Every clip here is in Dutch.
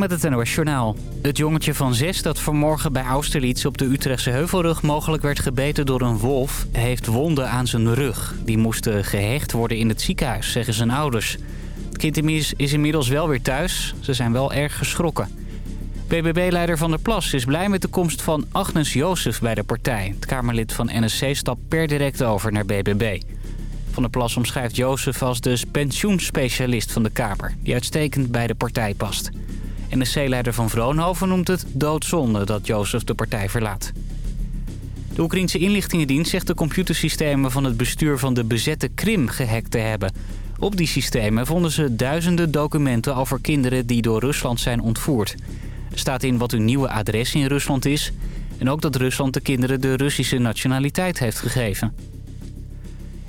met het NOS. Het jongetje van zes dat vanmorgen bij Austerlitz op de Utrechtse Heuvelrug... mogelijk werd gebeten door een wolf, heeft wonden aan zijn rug. Die moesten gehecht worden in het ziekenhuis, zeggen zijn ouders. Het kind is inmiddels wel weer thuis. Ze zijn wel erg geschrokken. BBB-leider Van der Plas is blij met de komst van Agnes Jozef bij de partij. Het Kamerlid van NSC stapt per direct over naar BBB. Van der Plas omschrijft Jozef als de pensioenspecialist van de Kamer... die uitstekend bij de partij past. NSC-leider van Vroonhoven noemt het doodzonde dat Jozef de partij verlaat. De Oekraïnse inlichtingendienst zegt de computersystemen van het bestuur van de bezette Krim gehackt te hebben. Op die systemen vonden ze duizenden documenten over kinderen die door Rusland zijn ontvoerd. Er staat in wat hun nieuwe adres in Rusland is... en ook dat Rusland de kinderen de Russische nationaliteit heeft gegeven.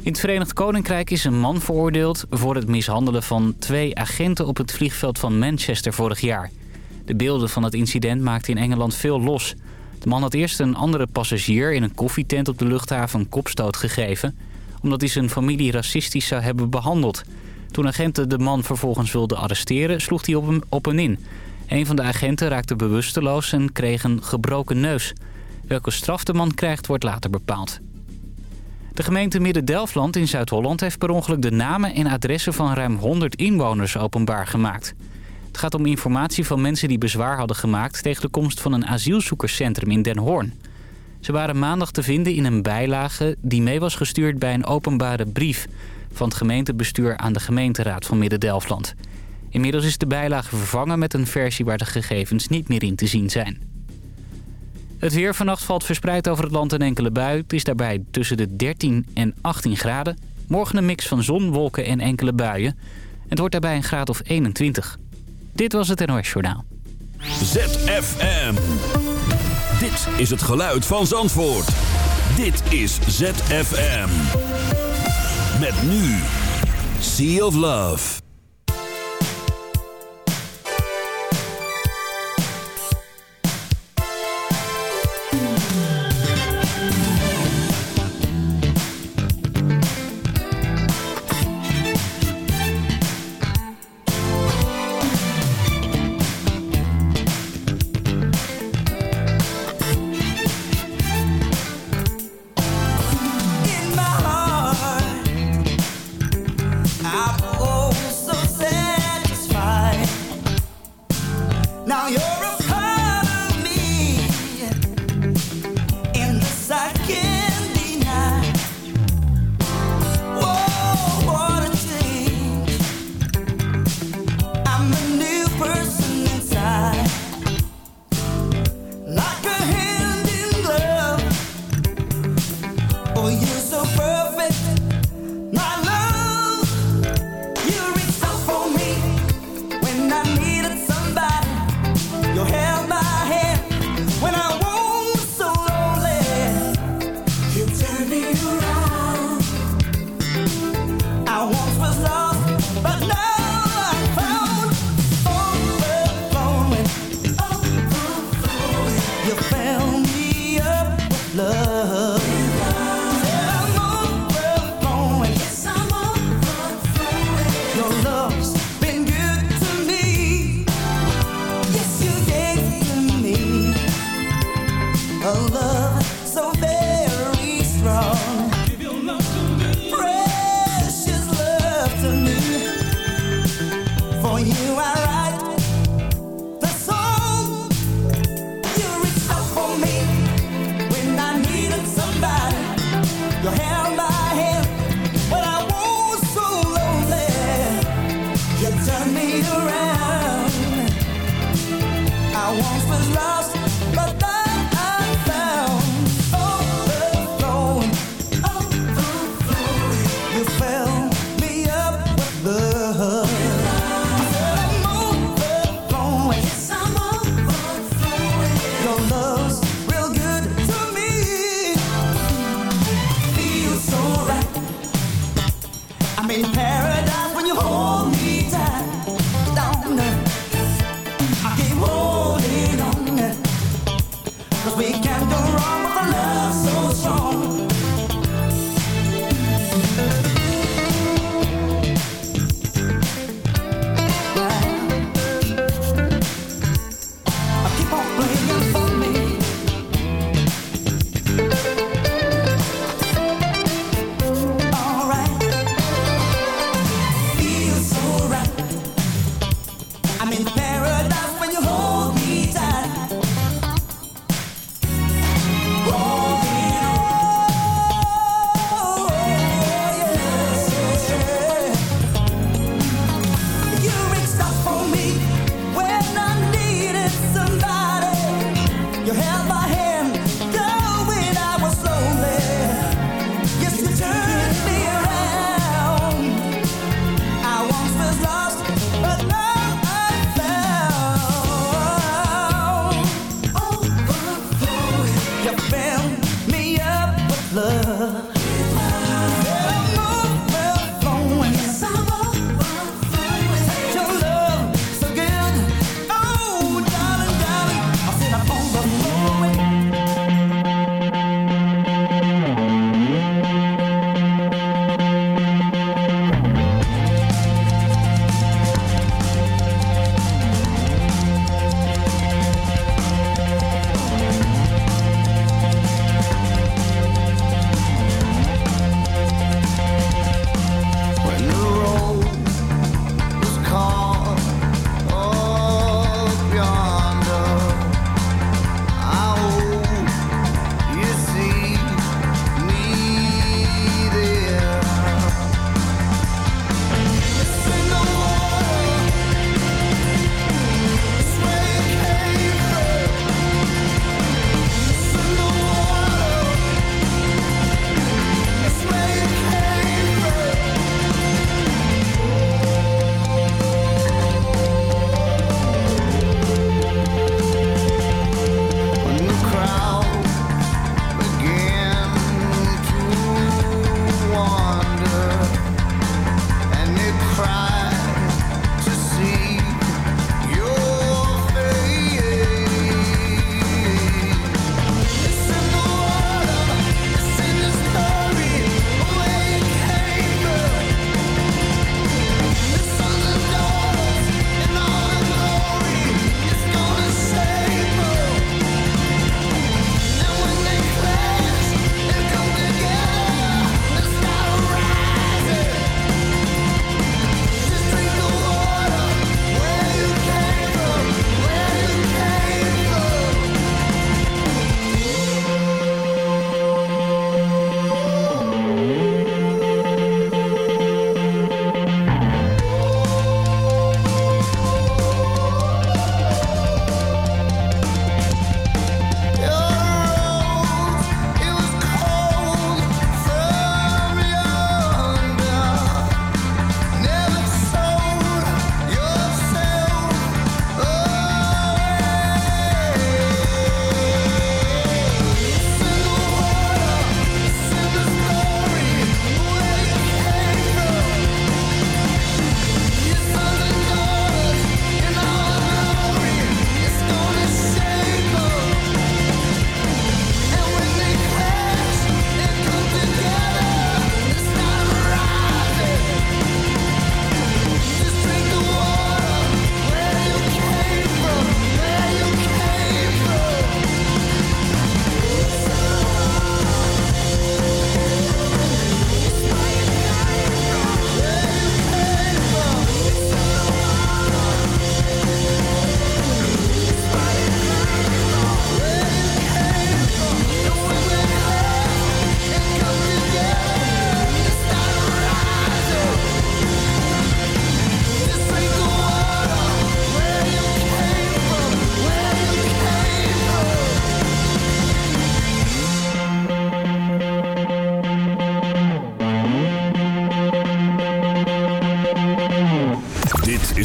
In het Verenigd Koninkrijk is een man veroordeeld voor het mishandelen van twee agenten op het vliegveld van Manchester vorig jaar. De beelden van het incident maakten in Engeland veel los. De man had eerst een andere passagier in een koffietent op de luchthaven een kopstoot gegeven... omdat hij zijn familie racistisch zou hebben behandeld. Toen agenten de man vervolgens wilden arresteren, sloeg hij op hem op en in. Een van de agenten raakte bewusteloos en kreeg een gebroken neus. Welke straf de man krijgt, wordt later bepaald. De gemeente Midden-Delfland in Zuid-Holland heeft per ongeluk de namen en adressen van ruim 100 inwoners openbaar gemaakt. Het gaat om informatie van mensen die bezwaar hadden gemaakt tegen de komst van een asielzoekerscentrum in Den Hoorn. Ze waren maandag te vinden in een bijlage die mee was gestuurd bij een openbare brief van het gemeentebestuur aan de gemeenteraad van Midden-Delfland. Inmiddels is de bijlage vervangen met een versie waar de gegevens niet meer in te zien zijn. Het weer vannacht valt verspreid over het land een enkele bui. Het is daarbij tussen de 13 en 18 graden. Morgen een mix van zon, wolken en enkele buien. Het wordt daarbij een graad of 21. Dit was het NOS Journaal. ZFM. Dit is het geluid van Zandvoort. Dit is ZFM. Met nu. Sea of Love.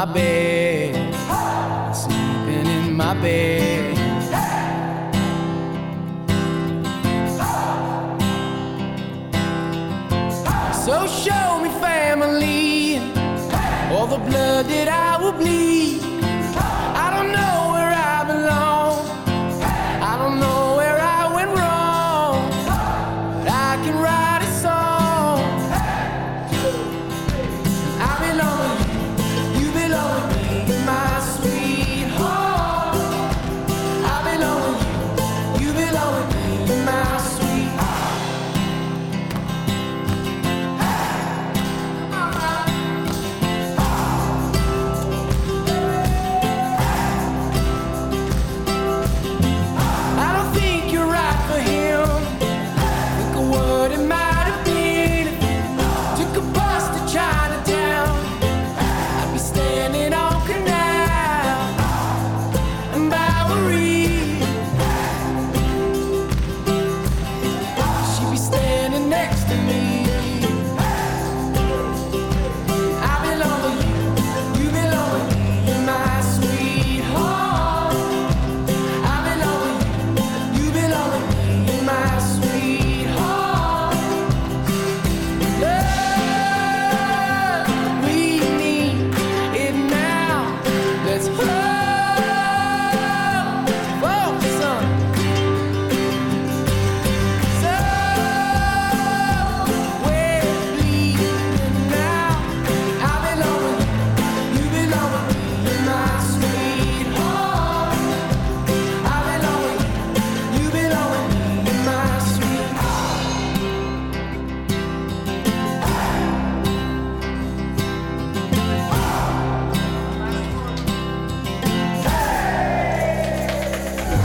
my bed, sleeping in my bed.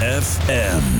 ZFM.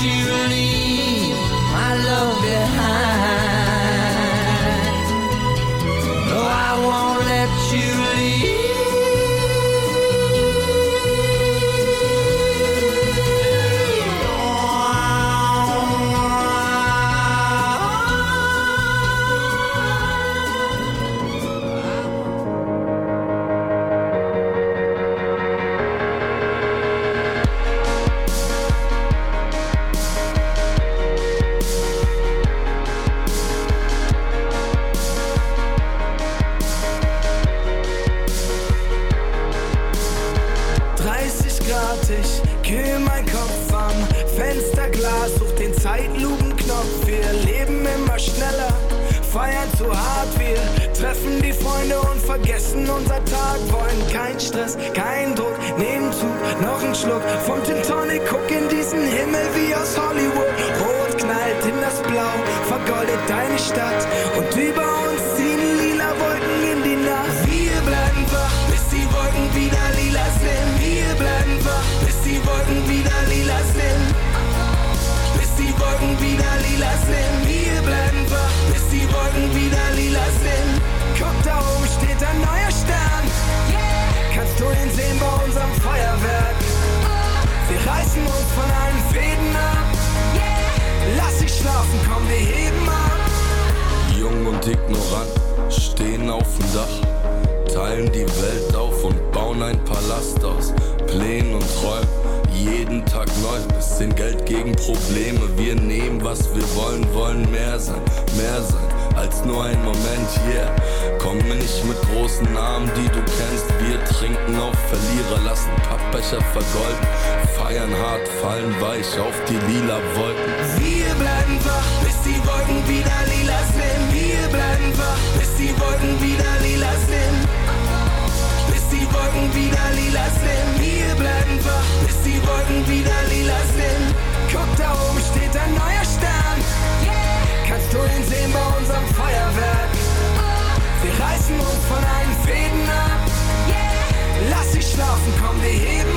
you leave my love behind. schlafen, komm, wir heben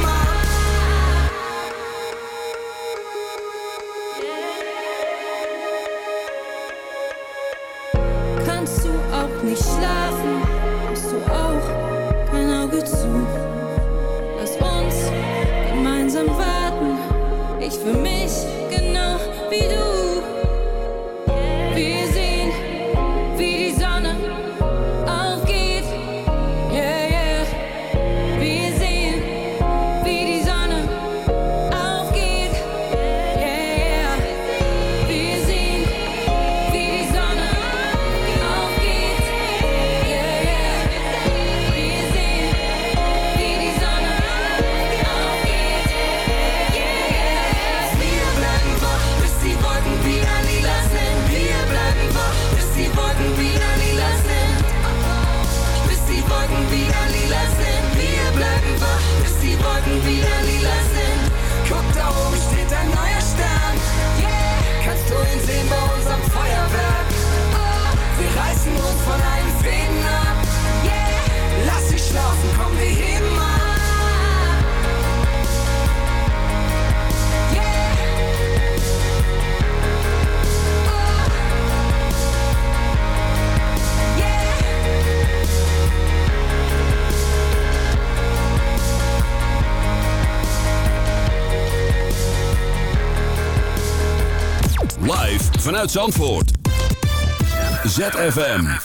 vanuit Zandvoort. ZFM.